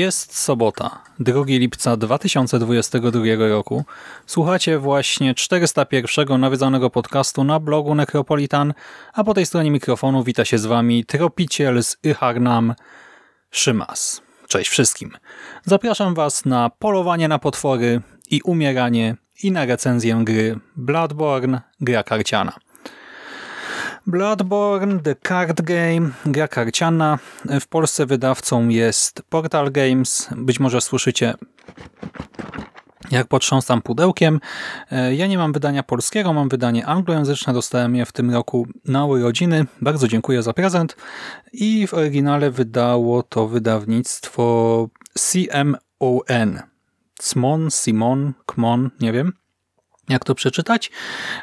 Jest sobota, 2 lipca 2022 roku. Słuchacie właśnie 401 nawiedzonego podcastu na blogu Necropolitan, a po tej stronie mikrofonu wita się z wami tropiciel z Yharnam, Szymas. Cześć wszystkim. Zapraszam was na polowanie na potwory i umieranie i na recenzję gry Bloodborne, gra karciana. Bloodborne, The Card Game, gra karciana. W Polsce wydawcą jest Portal Games. Być może słyszycie jak potrząsam pudełkiem. Ja nie mam wydania polskiego, mam wydanie anglojęzyczne. Dostałem je w tym roku na urodziny. Bardzo dziękuję za prezent. I w oryginale wydało to wydawnictwo CMON. Cmon, Simon, Kmon, nie wiem jak to przeczytać.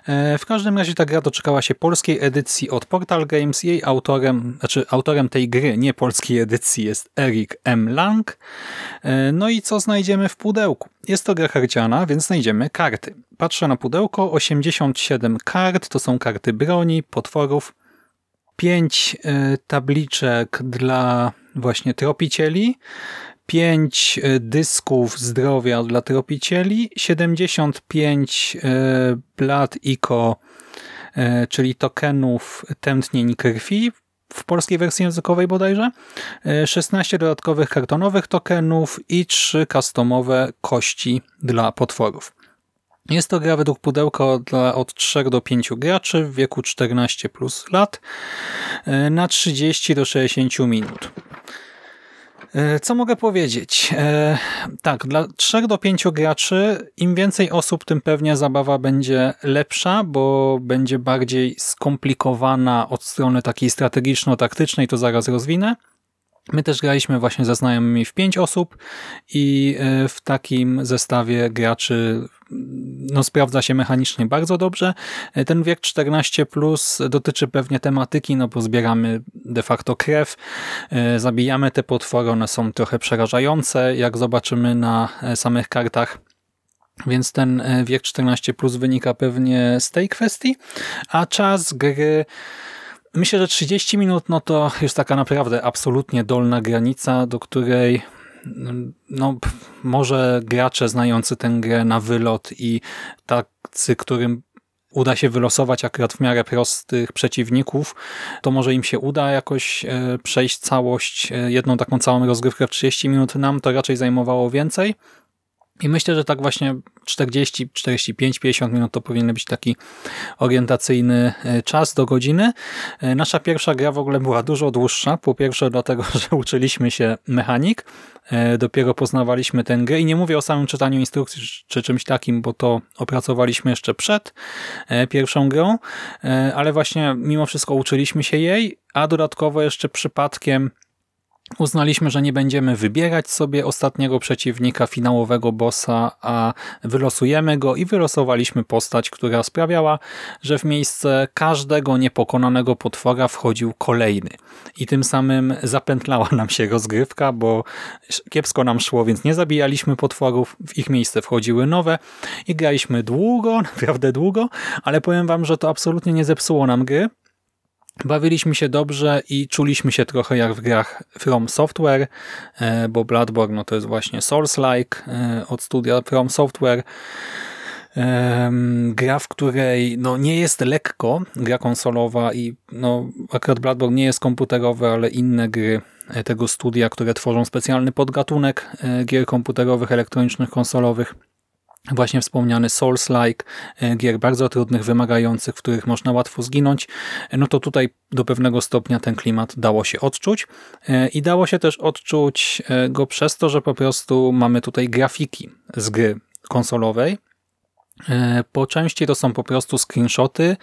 E, w każdym razie ta gra doczekała się polskiej edycji od Portal Games. Jej autorem, znaczy autorem tej gry, nie polskiej edycji, jest Erik M. Lang. E, no i co znajdziemy w pudełku? Jest to gra harciana, więc znajdziemy karty. Patrzę na pudełko, 87 kart, to są karty broni, potworów, 5 e, tabliczek dla właśnie tropicieli, 5 e, dysków zdrowia dla tropicieli, 75 e, blat ICO, e, czyli tokenów tętnień krwi, w polskiej wersji językowej bodajże, 16 dodatkowych kartonowych tokenów i 3 customowe kości dla potworów. Jest to gra według pudełka dla od 3 do 5 graczy w wieku 14 plus lat na 30 do 60 minut. E, co mogę powiedzieć? E, tak, dla 3 do 5 graczy im więcej osób, tym pewnie zabawa będzie lepsza, bo będzie bardziej skomplikowana od strony takiej strategiczno-taktycznej, to zaraz rozwinę. My też graliśmy właśnie ze znajomymi w pięć osób i e, w takim zestawie graczy no, sprawdza się mechanicznie bardzo dobrze. E, ten wiek 14 plus dotyczy pewnie tematyki, no bo zbieramy de facto krew, e, zabijamy te potwory, one są trochę przerażające, jak zobaczymy na samych kartach. Więc ten wiek 14 plus wynika pewnie z tej kwestii, a czas gry Myślę, że 30 minut no to już taka naprawdę absolutnie dolna granica, do której no, może gracze znający tę grę na wylot i tacy, którym uda się wylosować akurat w miarę prostych przeciwników, to może im się uda jakoś e, przejść całość, e, jedną taką całą rozgrywkę w 30 minut. Nam to raczej zajmowało więcej. I myślę, że tak właśnie 40, 45, 50 minut to powinien być taki orientacyjny e, czas do godziny. E, nasza pierwsza gra w ogóle była dużo dłuższa. Po pierwsze dlatego, że uczyliśmy się mechanik. E, dopiero poznawaliśmy tę grę i nie mówię o samym czytaniu instrukcji czy czymś takim, bo to opracowaliśmy jeszcze przed pierwszą grą, ale właśnie mimo wszystko uczyliśmy się jej, a dodatkowo jeszcze przypadkiem Uznaliśmy, że nie będziemy wybierać sobie ostatniego przeciwnika, finałowego bossa, a wylosujemy go i wylosowaliśmy postać, która sprawiała, że w miejsce każdego niepokonanego potwora wchodził kolejny. I tym samym zapętlała nam się rozgrywka, bo kiepsko nam szło, więc nie zabijaliśmy potworów, w ich miejsce wchodziły nowe i graliśmy długo, naprawdę długo, ale powiem wam, że to absolutnie nie zepsuło nam gry, Bawiliśmy się dobrze i czuliśmy się trochę jak w grach From Software, e, bo Bloodborne no to jest właśnie Souls-like e, od studia From Software. gra, w której no, nie jest lekko, gra konsolowa i no, akurat Bloodborne nie jest komputerowy, ale inne gry tego studia, które tworzą specjalny podgatunek gier komputerowych, elektronicznych, konsolowych właśnie wspomniany Souls-like, e, gier bardzo trudnych, wymagających, w których można łatwo zginąć, e, no to tutaj do pewnego stopnia ten klimat dało się odczuć. E, i dało się też odczuć go przez to, że po prostu mamy tutaj grafiki z gry konsolowej, po części to są po prostu screenshoty.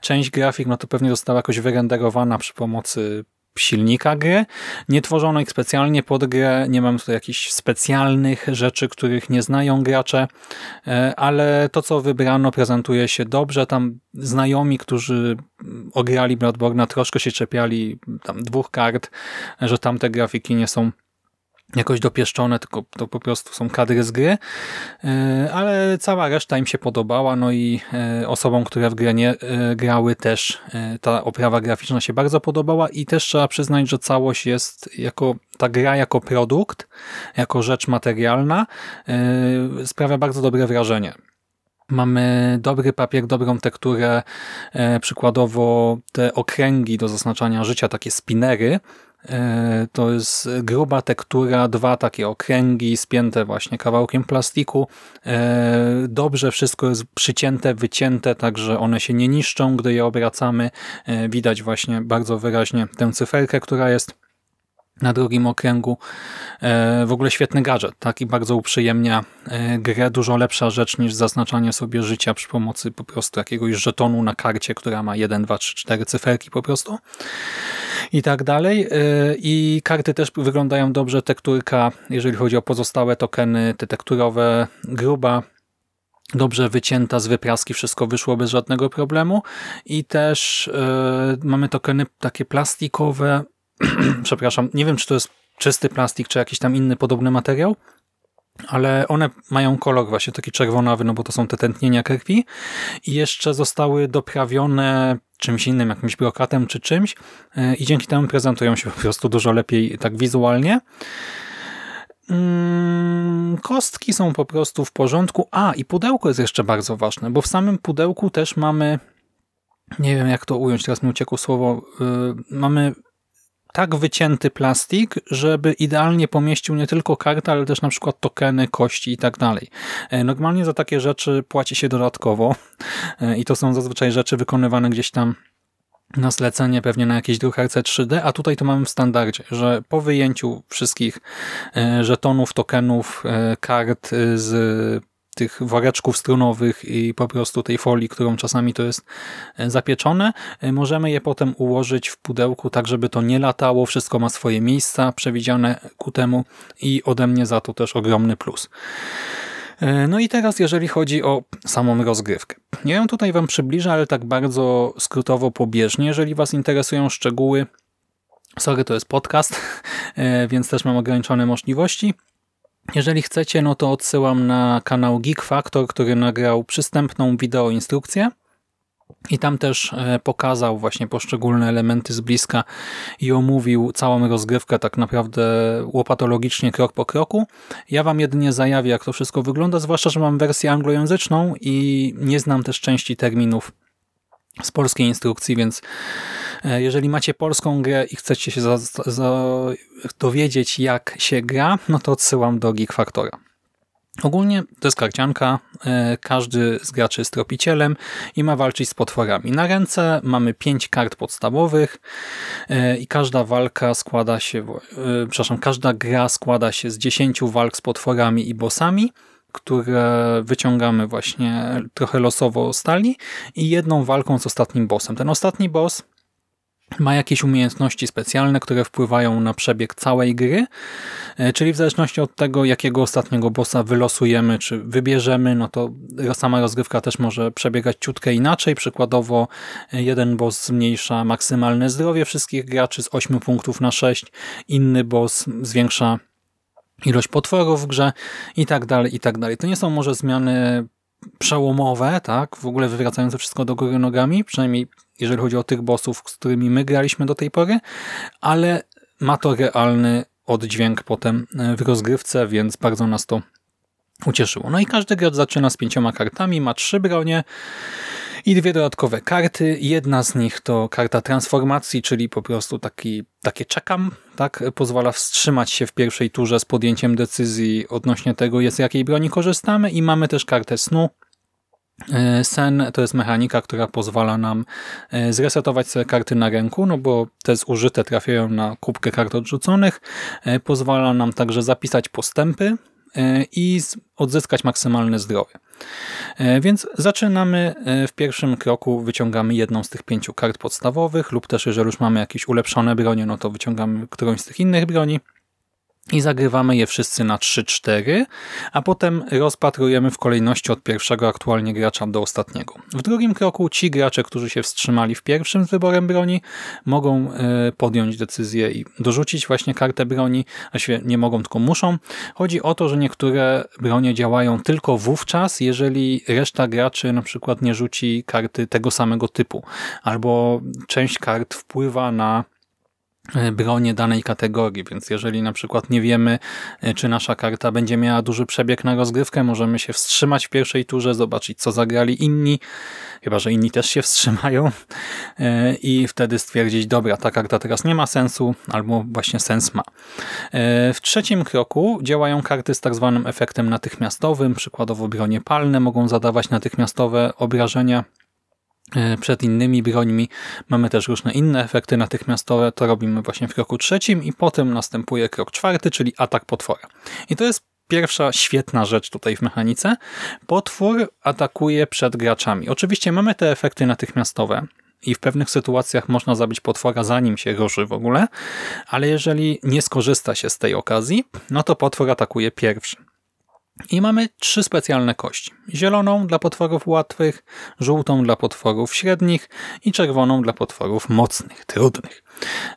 Część grafik no to pewnie została jakoś wyrenderowana przy pomocy silnika gry. Nie tworzono ich specjalnie pod grę, nie mam tutaj jakichś specjalnych rzeczy, których nie znają gracze, e, ale to, co wybrano, prezentuje się dobrze. Tam znajomi, którzy ograli Bloodborne, troszkę się czepiali tam dwóch kart, że tamte grafiki nie są jakoś dopieszczone, tylko to po prostu są kadry z gry, e, ale cała reszta im się podobała, no i e, osobom, które w grę nie e, grały też ta oprawa graficzna się bardzo podobała i też trzeba przyznać, że całość jest jako ta gra jako produkt, jako rzecz materialna sprawia bardzo dobre wrażenie. Mamy dobry papier, dobrą tekturę, przykładowo te okręgi do zaznaczania życia, takie spinery, to jest gruba tektura, dwa takie okręgi spięte właśnie kawałkiem plastiku. E, dobrze wszystko jest przycięte, wycięte, także one się nie niszczą, gdy je obracamy. E, widać właśnie bardzo wyraźnie tę cyferkę, która jest na drugim okręgu. W ogóle świetny gadżet, tak? I bardzo uprzyjemnia grę. Dużo lepsza rzecz niż zaznaczanie sobie życia przy pomocy po prostu jakiegoś żetonu na karcie, która ma 1, 2, 3, 4 cyferki po prostu i tak dalej. Y, I karty też wyglądają dobrze. Tekturka, jeżeli chodzi o pozostałe tokeny, te tekturowe, gruba, dobrze wycięta z wypraski, wszystko wyszło bez żadnego problemu. I też yy, mamy tokeny takie plastikowe, przepraszam, nie wiem czy to jest czysty plastik, czy jakiś tam inny podobny materiał, ale one mają kolor właśnie taki czerwonawy, no bo to są te tętnienia krwi i jeszcze zostały doprawione czymś innym, jakimś brokatem czy czymś e, i dzięki temu prezentują się po prostu dużo lepiej tak wizualnie. Mm, kostki są po prostu w porządku. A, i pudełko jest jeszcze bardzo ważne, bo w samym pudełku też mamy, nie wiem jak to ująć, teraz mi uciekło słowo, yy, mamy tak wycięty plastik, żeby idealnie pomieścił nie tylko kartę, ale też na przykład tokeny, kości i tak dalej. E, normalnie za takie rzeczy płaci się dodatkowo e, i to są zazwyczaj rzeczy wykonywane gdzieś tam na zlecenie, pewnie na jakiejś drukarce 3D, a tutaj to mamy w standardzie, że po wyjęciu wszystkich e, żetonów, tokenów, kart z tych woreczków strunowych i po prostu tej folii, którą czasami to jest e, zapieczone, e, możemy je potem ułożyć w pudełku tak, żeby to nie latało, wszystko ma swoje miejsca przewidziane ku temu i ode mnie za to też ogromny plus. E, no i teraz jeżeli chodzi o samą rozgrywkę. Ja ją tutaj Wam przybliżę, ale tak bardzo skrótowo, pobieżnie. Jeżeli Was interesują szczegóły, sorry, to jest podcast, więc też mam ograniczone możliwości. Jeżeli chcecie, no to odsyłam na kanał Geek Factor, który nagrał przystępną wideoinstrukcję i tam też e, pokazał właśnie poszczególne elementy z bliska i omówił całą rozgrywkę tak naprawdę łopatologicznie, krok po kroku. Ja wam jedynie zajawię, jak to wszystko wygląda, zwłaszcza, że mam wersję anglojęzyczną i nie znam też części terminów z polskiej instrukcji, więc e, jeżeli macie polską grę i chcecie się za, za, dowiedzieć, jak się gra, no to odsyłam do Geek Factora. Ogólnie to jest karcianka, e, każdy z graczy jest tropicielem i ma walczyć z potworami. Na ręce mamy pięć kart podstawowych e, i każda walka składa się, przepraszam, każda gra składa się z dziesięciu walk z potworami i bossami, które wyciągamy właśnie trochę losowo stali i jedną walką z ostatnim bossem. Ten ostatni boss ma jakieś umiejętności specjalne, które wpływają na przebieg całej gry, e, czyli w zależności od tego, jakiego ostatniego bossa wylosujemy, czy wybierzemy, no to sama rozgrywka też może przebiegać ciutkę inaczej. Przykładowo e, jeden boss zmniejsza maksymalne zdrowie wszystkich graczy z 8 punktów na 6, inny boss zwiększa ilość potworów w grze i tak dalej, i tak dalej. To nie są może zmiany przełomowe, tak, w ogóle wywracające wszystko do góry nogami, przynajmniej jeżeli chodzi o tych bossów, z którymi my graliśmy do tej pory, ale ma to realny oddźwięk potem w rozgrywce, więc bardzo nas to ucieszyło. No i każdy gracz zaczyna z pięcioma kartami, ma trzy bronie i dwie dodatkowe karty. Jedna z nich to karta transformacji, czyli po prostu taki, takie czekam, tak? Pozwala wstrzymać się w pierwszej turze z podjęciem decyzji odnośnie tego, z jakiej broni korzystamy i mamy też kartę snu, e, Sen to jest mechanika, która pozwala nam e, zresetować sobie karty na ręku, no bo te zużyte trafiają na kubkę kart odrzuconych. E, pozwala nam także zapisać postępy i odzyskać maksymalne zdrowie. E, więc zaczynamy e, w pierwszym kroku, wyciągamy jedną z tych pięciu kart podstawowych lub też jeżeli już mamy jakieś ulepszone bronie, no to wyciągamy którąś z tych innych broni i zagrywamy je wszyscy na 3-4, a potem rozpatrujemy w kolejności od pierwszego aktualnie gracza do ostatniego. W drugim kroku ci gracze, którzy się wstrzymali w pierwszym z wyborem broni, mogą e, podjąć decyzję i dorzucić właśnie kartę broni, a się nie mogą, tylko muszą. Chodzi o to, że niektóre bronie działają tylko wówczas, jeżeli reszta graczy na przykład nie rzuci karty tego samego typu, albo część kart wpływa na E, bronie danej kategorii, więc jeżeli na przykład nie wiemy, e, czy nasza karta będzie miała duży przebieg na rozgrywkę, możemy się wstrzymać w pierwszej turze, zobaczyć co zagrali inni, chyba że inni też się wstrzymają e, i wtedy stwierdzić, dobra, ta karta teraz nie ma sensu, albo właśnie sens ma. W trzecim kroku działają karty z tak zwanym efektem natychmiastowym, przykładowo bronie palne mogą zadawać natychmiastowe obrażenia przed innymi brońmi. Mamy też różne inne efekty natychmiastowe, to robimy właśnie w kroku trzecim i potem następuje krok czwarty, czyli atak potwora. I to jest pierwsza świetna rzecz tutaj w mechanice. Potwór atakuje przed graczami. Oczywiście mamy te efekty natychmiastowe, i w pewnych sytuacjach można zabić potwora zanim się ruszy w ogóle, ale jeżeli nie skorzysta się z tej okazji, no to potwór atakuje pierwszy. I mamy trzy specjalne kości. Zieloną dla potworów łatwych, żółtą dla potworów średnich i czerwoną dla potworów mocnych, trudnych.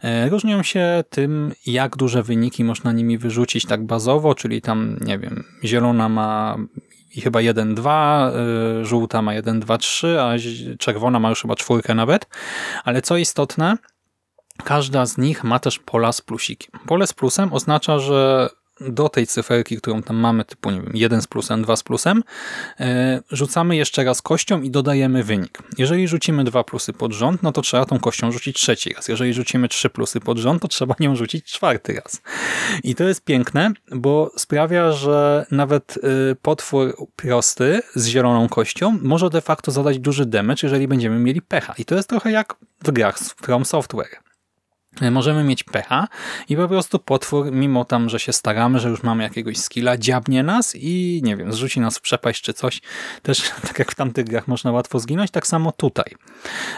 E, różnią się tym, jak duże wyniki można nimi wyrzucić tak bazowo, czyli tam, nie wiem, zielona ma i chyba 1-2, e, żółta ma 1-2-3, a czerwona ma już chyba czwórkę nawet. Ale co istotne, każda z nich ma też pola z plusikiem. Pole z plusem oznacza, że do tej cyferki, którą tam mamy, typu nie wiem, 1 z plusem, 2 z plusem, e, rzucamy jeszcze raz kością i dodajemy wynik. Jeżeli rzucimy dwa plusy pod rząd, no to trzeba tą kością rzucić trzeci raz. Jeżeli rzucimy trzy plusy pod rząd, to trzeba nią rzucić czwarty raz. I to jest piękne, bo sprawia, że nawet e, potwór prosty z zieloną kością może de facto zadać duży damage, jeżeli będziemy mieli pecha. I to jest trochę jak w grach From Software. Możemy mieć pecha i po prostu potwór, mimo tam, że się staramy, że już mamy jakiegoś skilla, dziabnie nas i nie wiem, zrzuci nas w przepaść czy coś. Też tak jak w tamtych grach można łatwo zginąć, tak samo tutaj.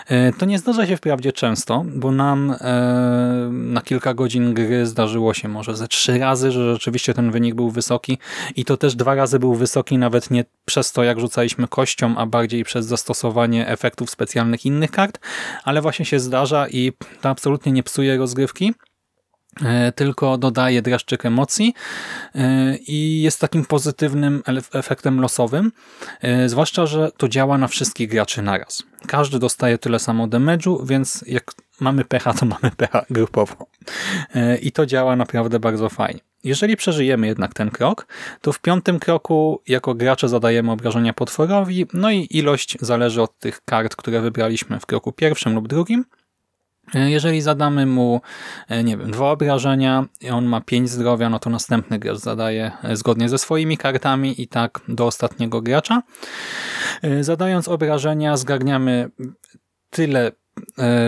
E, to nie zdarza się wprawdzie często, bo nam e, na kilka godzin gry zdarzyło się może ze trzy razy, że rzeczywiście ten wynik był wysoki i to też dwa razy był wysoki nawet nie przez to, jak rzucaliśmy kością, a bardziej przez zastosowanie efektów specjalnych innych kart, ale właśnie się zdarza i to absolutnie nie psuje psuje rozgrywki, e, tylko dodaje dreszczyk emocji e, i jest takim pozytywnym efektem losowym, e, zwłaszcza, że to działa na wszystkich graczy naraz. Każdy dostaje tyle samo damage'u, więc jak mamy pecha, to mamy pecha grupowo. I to działa naprawdę bardzo fajnie. Jeżeli przeżyjemy jednak ten krok, to w piątym kroku jako gracze zadajemy obrażenia potworowi, no i ilość zależy od tych kart, które wybraliśmy w kroku pierwszym lub drugim. E, jeżeli zadamy mu, e, nie wiem, dwa obrażenia i on ma pięć zdrowia, no to następny gracz zadaje e, zgodnie ze swoimi kartami i tak do ostatniego gracza. Zadając obrażenia zgarniamy tyle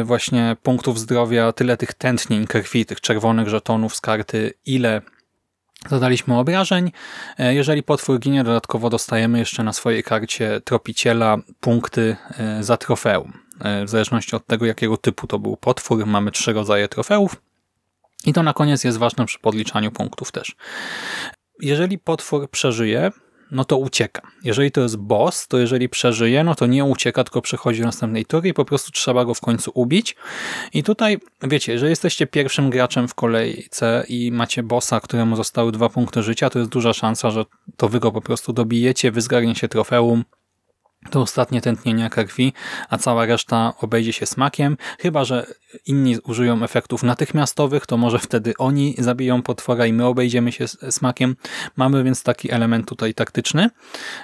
właśnie punktów zdrowia, tyle tych tętnień krwi, tych czerwonych żetonów z karty, ile zadaliśmy obrażeń. Jeżeli potwór ginie, dodatkowo dostajemy jeszcze na swojej karcie tropiciela punkty za trofeum. E, w zależności od tego, jakiego typu to był potwór. Mamy trzy rodzaje trofeów. I to na koniec jest ważne przy podliczaniu punktów też. Jeżeli potwór przeżyje, no to ucieka. Jeżeli to jest boss, to jeżeli przeżyje, no to nie ucieka, tylko przechodzi do następnej tury i po prostu trzeba go w końcu ubić. I tutaj, wiecie, jeżeli jesteście pierwszym graczem w kolejce i macie bossa, któremu zostały dwa punkty życia, to jest duża szansa, że to wy go po prostu dobijecie, wy zgarniecie trofeum to ostatnie tętnienia krwi, a cała reszta obejdzie się smakiem. Chyba, że inni użyją efektów natychmiastowych, to może wtedy oni zabiją potwora i my obejdziemy się smakiem. Mamy więc taki element tutaj taktyczny.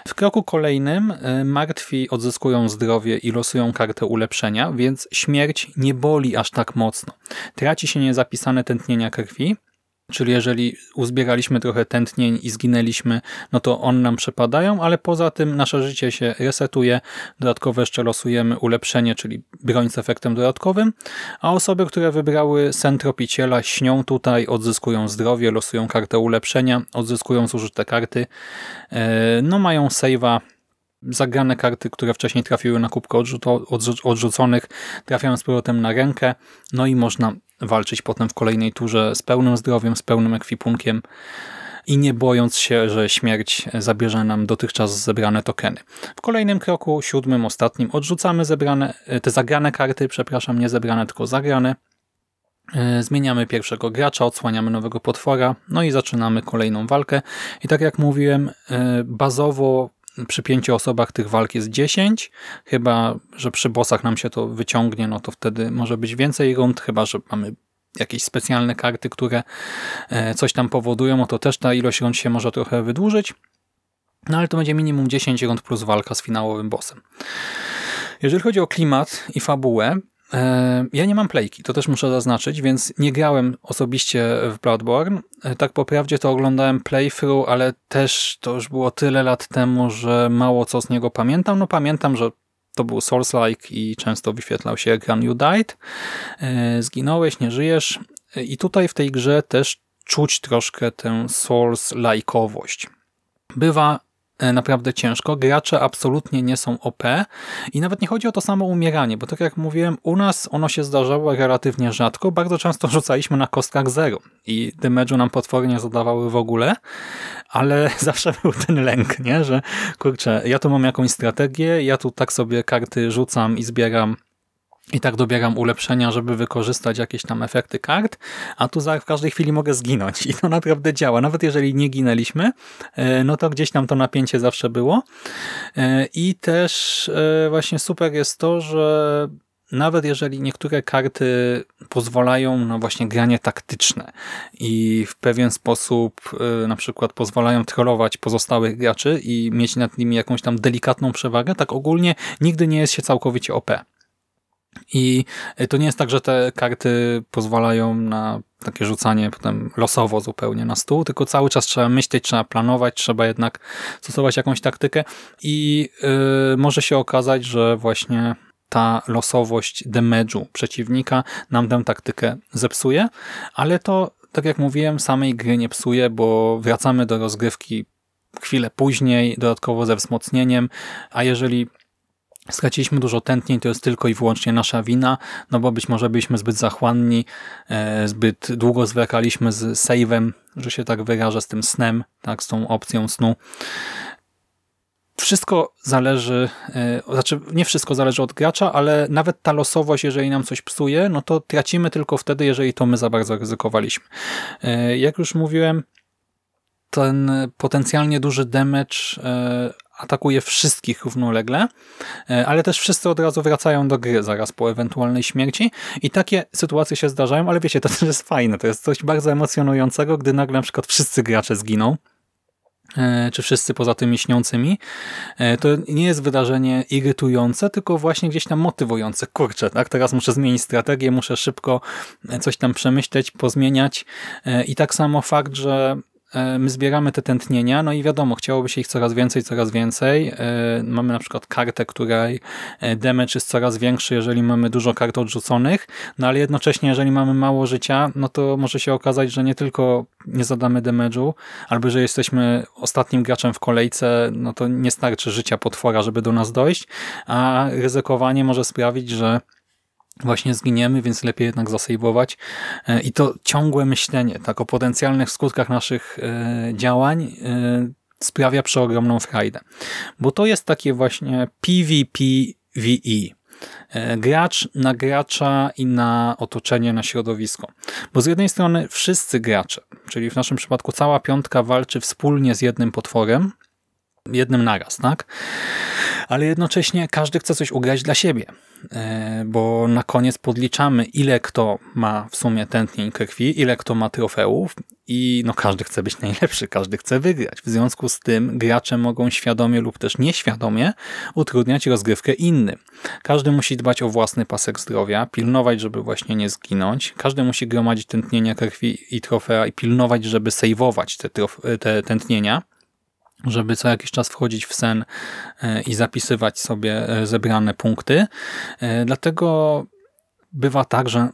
W kroku kolejnym y, martwi odzyskują zdrowie i losują kartę ulepszenia, więc śmierć nie boli aż tak mocno. Traci się niezapisane tętnienia krwi, Czyli jeżeli uzbieraliśmy trochę tętnień i zginęliśmy, no to on nam przepadają, ale poza tym nasze życie się resetuje. Dodatkowo jeszcze losujemy ulepszenie, czyli broń z efektem dodatkowym, a osoby, które wybrały sen tropiciela śnią tutaj, odzyskują zdrowie, losują kartę ulepszenia, odzyskują zużyte karty, e, no mają save'a zagrane karty, które wcześniej trafiły na kubkę odrzuconych, trafiają z powrotem na rękę, no i można walczyć potem w kolejnej turze z pełnym zdrowiem, z pełnym ekwipunkiem i nie bojąc się, że śmierć zabierze nam dotychczas zebrane tokeny. W kolejnym kroku, siódmym, ostatnim, odrzucamy zebrane, te zagrane karty, przepraszam, nie zebrane, tylko zagrane. E, zmieniamy pierwszego gracza, odsłaniamy nowego potwora, no i zaczynamy kolejną walkę. I tak jak mówiłem, e, bazowo przy pięciu osobach tych walk jest 10, chyba, że przy bossach nam się to wyciągnie, no to wtedy może być więcej rund, chyba, że mamy jakieś specjalne karty, które e, coś tam powodują, no to też ta ilość rund się może trochę wydłużyć, no ale to będzie minimum 10 rund plus walka z finałowym bossem. Jeżeli chodzi o klimat i fabułę, ja nie mam playki, to też muszę zaznaczyć, więc nie grałem osobiście w Bloodborne. E, tak po prawdzie to oglądałem playthrough, ale też to już było tyle lat temu, że mało co z niego pamiętam. No pamiętam, że to był Souls-like i często wyświetlał się ekran You Died. E, zginąłeś, nie żyjesz. I tutaj w tej grze też czuć troszkę tę Souls-like'owość. Bywa E, naprawdę ciężko. Gracze absolutnie nie są OP i nawet nie chodzi o to samo umieranie, bo tak jak mówiłem, u nas ono się zdarzało relatywnie rzadko. Bardzo często rzucaliśmy na kostkach zero i damage'u nam potwory nie zadawały w ogóle, ale zawsze był ten lęk, nie? że kurczę, ja tu mam jakąś strategię, ja tu tak sobie karty rzucam i zbieram i tak dobieram ulepszenia, żeby wykorzystać jakieś tam efekty kart, a tu w każdej chwili mogę zginąć i to naprawdę działa. Nawet jeżeli nie ginęliśmy, e, no to gdzieś tam to napięcie zawsze było. E, I też e, właśnie super jest to, że nawet jeżeli niektóre karty pozwalają na właśnie granie taktyczne i w pewien sposób na przykład pozwalają trollować pozostałych graczy i mieć nad nimi jakąś tam delikatną przewagę, tak ogólnie nigdy nie jest się całkowicie OP. I to nie jest tak, że te karty pozwalają na takie rzucanie potem losowo zupełnie na stół, tylko cały czas trzeba myśleć, trzeba planować, trzeba jednak stosować jakąś taktykę. I yy, może się okazać, że właśnie ta losowość damage'u przeciwnika nam tę taktykę zepsuje, ale to, tak jak mówiłem, samej gry nie psuje, bo wracamy do rozgrywki chwilę później, dodatkowo ze wzmocnieniem, a jeżeli straciliśmy dużo tętnień, to jest tylko i wyłącznie nasza wina, no bo być może byliśmy zbyt zachłanni, e, zbyt długo zwlekaliśmy z save'em, że się tak wyrażę, z tym snem, tak, z tą opcją snu. Wszystko zależy, e, znaczy nie wszystko zależy od gracza, ale nawet ta losowość, jeżeli nam coś psuje, no to tracimy tylko wtedy, jeżeli to my za bardzo ryzykowaliśmy. E, jak już mówiłem, ten potencjalnie duży damage atakuje wszystkich równolegle, e, ale też wszyscy od razu wracają do gry zaraz po ewentualnej śmierci. I takie sytuacje się zdarzają, ale wiecie, to też jest fajne, to jest coś bardzo emocjonującego, gdy nagle na przykład wszyscy gracze zginą, e, czy wszyscy poza tymi śniącymi, e, to nie jest wydarzenie irytujące, tylko właśnie gdzieś tam motywujące. Kurczę, tak, teraz muszę zmienić strategię, muszę szybko coś tam przemyśleć, pozmieniać. I tak samo fakt, że my zbieramy te tętnienia, no i wiadomo, chciałoby się ich coraz więcej, coraz więcej. E, mamy na przykład kartę, której e, damage jest coraz większy, jeżeli mamy dużo kart odrzuconych, no ale jednocześnie, jeżeli mamy mało życia, no to może się okazać, że nie tylko nie zadamy damage'u, albo że jesteśmy ostatnim graczem w kolejce, no to nie starczy życia potwora, żeby do nas dojść, a ryzykowanie może sprawić, że właśnie zginiemy, więc lepiej jednak zasejwować. E, I to ciągłe myślenie tak o potencjalnych skutkach naszych e, działań e, sprawia przeogromną frajdę. Bo to jest takie właśnie PvPvE. Gracz na gracza i na otoczenie, na środowisko. Bo z jednej strony wszyscy gracze, czyli w naszym przypadku cała piątka walczy wspólnie z jednym potworem, jednym naraz, tak? ale jednocześnie każdy chce coś ugrać dla siebie, e, bo na koniec podliczamy, ile kto ma w sumie tętnień krwi, ile kto ma trofeów i no każdy chce być najlepszy, każdy chce wygrać. W związku z tym gracze mogą świadomie lub też nieświadomie utrudniać rozgrywkę innym. Każdy musi dbać o własny pasek zdrowia, pilnować, żeby właśnie nie zginąć. Każdy musi gromadzić tętnienia krwi i trofea i pilnować, żeby sejwować te, te tętnienia żeby co jakiś czas wchodzić w sen e, i zapisywać sobie e, zebrane punkty. E, dlatego bywa tak, że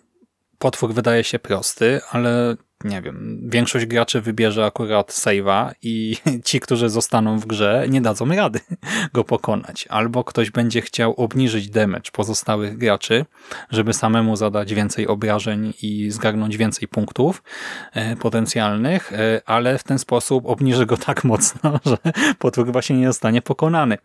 potwór wydaje się prosty, ale nie wiem, większość graczy wybierze akurat save'a i ci, którzy zostaną w grze, nie dadzą rady go pokonać. Albo ktoś będzie chciał obniżyć damage pozostałych graczy, żeby samemu zadać więcej obrażeń i zgarnąć więcej punktów e, potencjalnych, e, ale w ten sposób obniży go tak mocno, że potwór właśnie nie zostanie pokonany.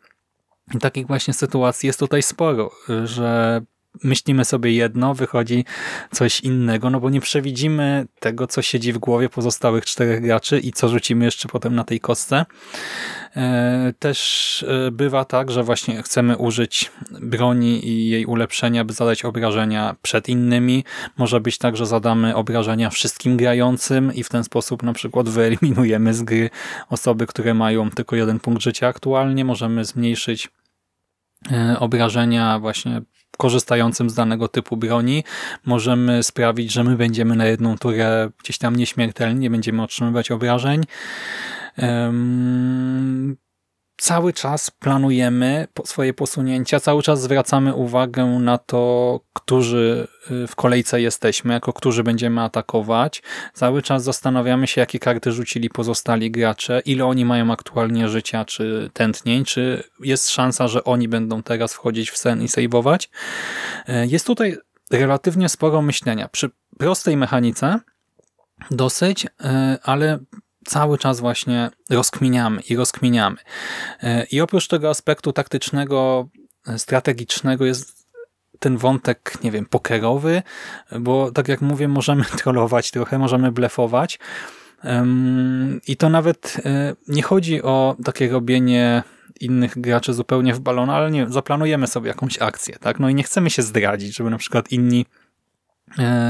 I takich właśnie sytuacji jest tutaj sporo, że myślimy sobie jedno, wychodzi coś innego, no bo nie przewidzimy tego, co siedzi w głowie pozostałych czterech graczy i co rzucimy jeszcze potem na tej kostce. E, też e, bywa tak, że właśnie chcemy użyć broni i jej ulepszenia, by zadać obrażenia przed innymi. Może być tak, że zadamy obrażenia wszystkim grającym i w ten sposób na przykład wyeliminujemy z gry osoby, które mają tylko jeden punkt życia aktualnie. Możemy zmniejszyć e, obrażenia właśnie korzystającym z danego typu broni możemy sprawić, że my będziemy na jedną turę gdzieś tam nieśmiertelni, nie będziemy otrzymywać obrażeń. Um, cały czas planujemy swoje posunięcia, cały czas zwracamy uwagę na to, którzy y, w kolejce jesteśmy, jako którzy będziemy atakować. Cały czas zastanawiamy się, jakie karty rzucili pozostali gracze, ile oni mają aktualnie życia czy tętnień, czy jest szansa, że oni będą teraz wchodzić w sen i sejwować. Y, jest tutaj relatywnie sporo myślenia. Przy prostej mechanice dosyć, y, ale cały czas właśnie rozkminiamy i rozkminiamy. E, I oprócz tego aspektu taktycznego, e, strategicznego jest ten wątek, nie wiem, pokerowy, bo tak jak mówię, możemy trollować trochę, możemy blefować. I to nawet e, nie chodzi o takie robienie innych graczy zupełnie w balon, ale nie, zaplanujemy sobie jakąś akcję, tak? No i nie chcemy się zdradzić, żeby na przykład inni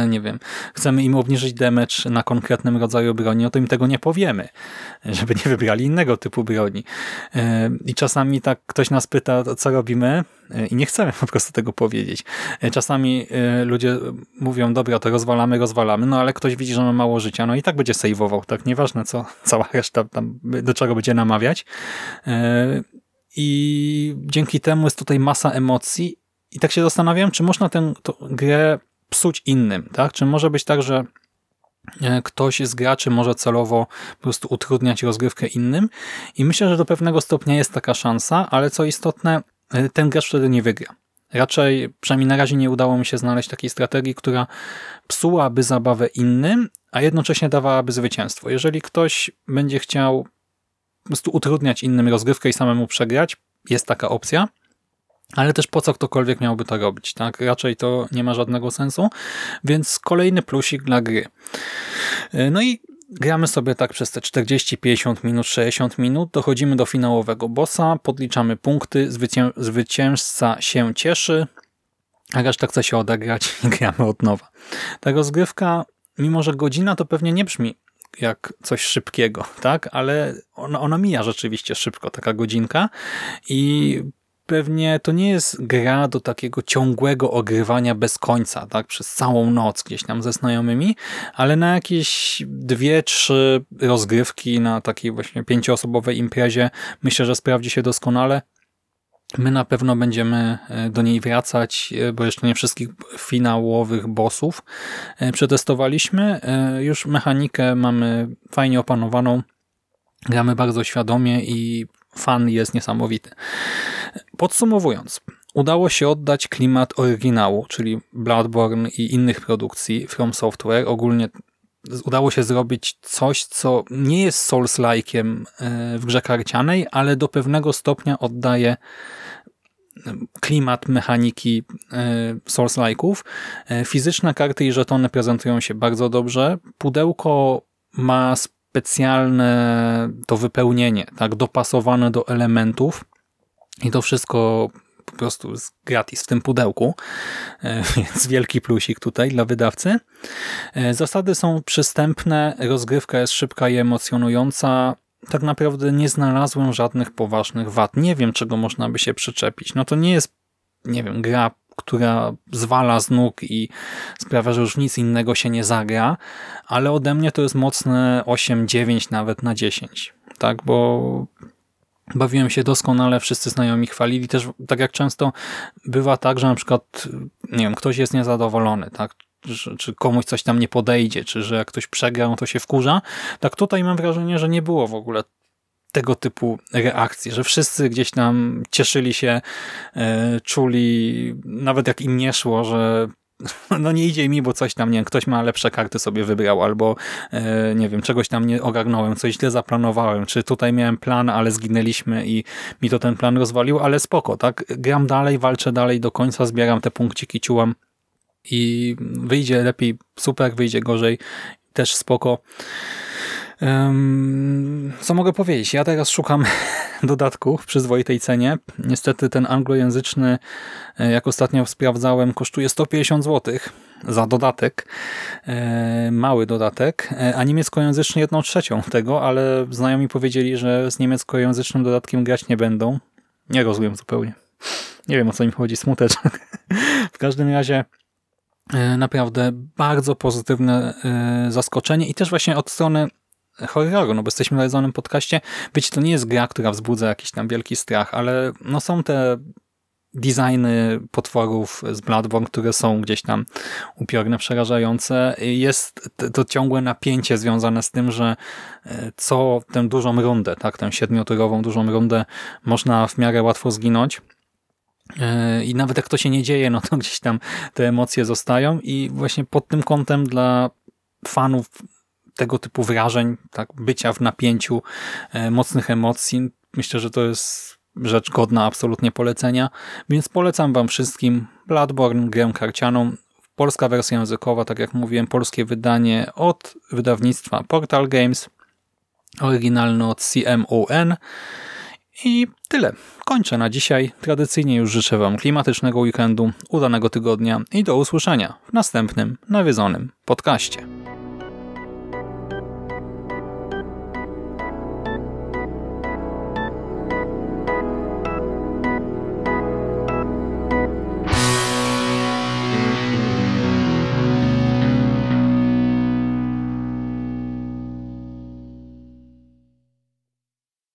nie wiem, chcemy im obniżyć damage na konkretnym rodzaju broni, no to im tego nie powiemy, żeby nie wybrali innego typu broni. E, I czasami tak ktoś nas pyta, co robimy e, i nie chcemy po prostu tego powiedzieć. Czasami ludzie mówią, dobra, to rozwalamy, rozwalamy, no ale ktoś widzi, że ma mało życia, no i tak będzie sejwował, tak nieważne co cała reszta tam do czego będzie namawiać. I dzięki temu jest tutaj masa emocji i tak się zastanawiam, czy można tę grę psuć innym, tak? Czy może być tak, że e, ktoś z graczy może celowo po prostu utrudniać rozgrywkę innym i myślę, że do pewnego stopnia jest taka szansa, ale co istotne, e, ten gracz wtedy nie wygra. Raczej, przynajmniej na razie nie udało mi się znaleźć takiej strategii, która psułaby zabawę innym, a jednocześnie dawałaby zwycięstwo. Jeżeli ktoś będzie chciał po prostu utrudniać innym rozgrywkę i samemu przegrać, jest taka opcja, ale też po co ktokolwiek miałby to robić, tak? Raczej to nie ma żadnego sensu, więc kolejny plusik dla gry. E, no i gramy sobie tak przez te 40, 50 minut, 60 minut, dochodzimy do finałowego bossa, podliczamy punkty, zwycię zwycięzca się cieszy, a reszta chce się odegrać i gramy od nowa. Ta rozgrywka, mimo że godzina to pewnie nie brzmi jak coś szybkiego, tak? Ale ona, ona mija rzeczywiście szybko, taka godzinka i pewnie to nie jest gra do takiego ciągłego ogrywania bez końca, tak, przez całą noc gdzieś tam ze znajomymi, ale na jakieś dwie, trzy rozgrywki na takiej właśnie pięcioosobowej imprezie myślę, że sprawdzi się doskonale. My na pewno będziemy e, do niej wracać, e, bo jeszcze nie wszystkich finałowych bossów e, przetestowaliśmy. Już mechanikę mamy fajnie opanowaną, gramy bardzo świadomie i fan jest niesamowity. Podsumowując, udało się oddać klimat oryginału, czyli Bloodborne i innych produkcji From Software. Ogólnie udało się zrobić coś, co nie jest Souls-like'iem e, w grze karcianej, ale do pewnego stopnia oddaje e, klimat mechaniki e, Souls-like'ów. Fizyczne karty i żetony prezentują się bardzo dobrze. Pudełko ma specjalne to wypełnienie, tak dopasowane do elementów, I to wszystko po prostu jest gratis w tym pudełku, e, więc wielki plusik tutaj dla wydawcy. E, zasady są przystępne, rozgrywka jest szybka i emocjonująca. Tak naprawdę nie znalazłem żadnych poważnych wad. Nie wiem, czego można by się przyczepić. No to nie jest, nie wiem, gra która zwala z nóg i sprawia, że już nic innego się nie zagra, ale ode mnie to jest mocne 8, 9 nawet na 10, tak, bo bawiłem się doskonale, wszyscy znajomi chwalili, też tak jak często bywa tak, że na przykład, nie wiem, ktoś jest niezadowolony, tak, czy komuś coś tam nie podejdzie, czy że jak ktoś przegrał, to się wkurza. Tak tutaj mam wrażenie, że nie było w ogóle tego typu reakcji, że wszyscy gdzieś tam cieszyli się, e, czuli, nawet jak im nie szło, że no nie idzie mi, bo coś tam, nie wiem, ktoś ma lepsze karty sobie wybrał, albo e, nie wiem, czegoś tam nie ogarnąłem, coś źle zaplanowałem, czy tutaj miałem plan, ale zginęliśmy i mi to ten plan rozwalił, ale spoko, tak? Gram dalej, walczę dalej do końca, zbieram te punkciki, ciułam i wyjdzie lepiej, super, wyjdzie gorzej, też spoko. Co mogę powiedzieć? Ja teraz szukam dodatku w przyzwoitej cenie. Niestety ten anglojęzyczny, e, jak ostatnio sprawdzałem, kosztuje 150 zł za dodatek. E, mały dodatek, e, a niemieckojęzyczny jedną trzecią tego, ale znajomi powiedzieli, że z niemieckojęzycznym dodatkiem grać nie będą. Nie rozumiem zupełnie. Nie wiem o co im chodzi, smuteczek. w każdym razie naprawdę bardzo pozytywne zaskoczenie i też właśnie od strony horroru, no bo jesteśmy w nawiedzonym podcaście. Wiecie, to nie jest gra, która wzbudza jakiś tam wielki strach, ale no są te designy potworów z Bloodborne, które są gdzieś tam upiorne, przerażające. Jest to ciągłe napięcie związane z tym, że e, co tę dużą rundę, tak, tę siedmioturową dużą rundę można w miarę łatwo zginąć. E, I nawet jak to się nie dzieje, no to gdzieś tam te emocje zostają i właśnie pod tym kątem dla fanów tego typu wrażeń, tak, bycia w napięciu, e, mocnych emocji. Myślę, że to jest rzecz godna absolutnie polecenia, więc polecam Wam wszystkim Bloodborne, grę karcianą. Polska wersja językowa, tak jak mówiłem, polskie wydanie od wydawnictwa Portal Games, oryginalny od CMON i tyle. Kończę na dzisiaj. Tradycyjnie już życzę Wam klimatycznego weekendu, udanego tygodnia i do usłyszenia w następnym nawiedzonym podcaście.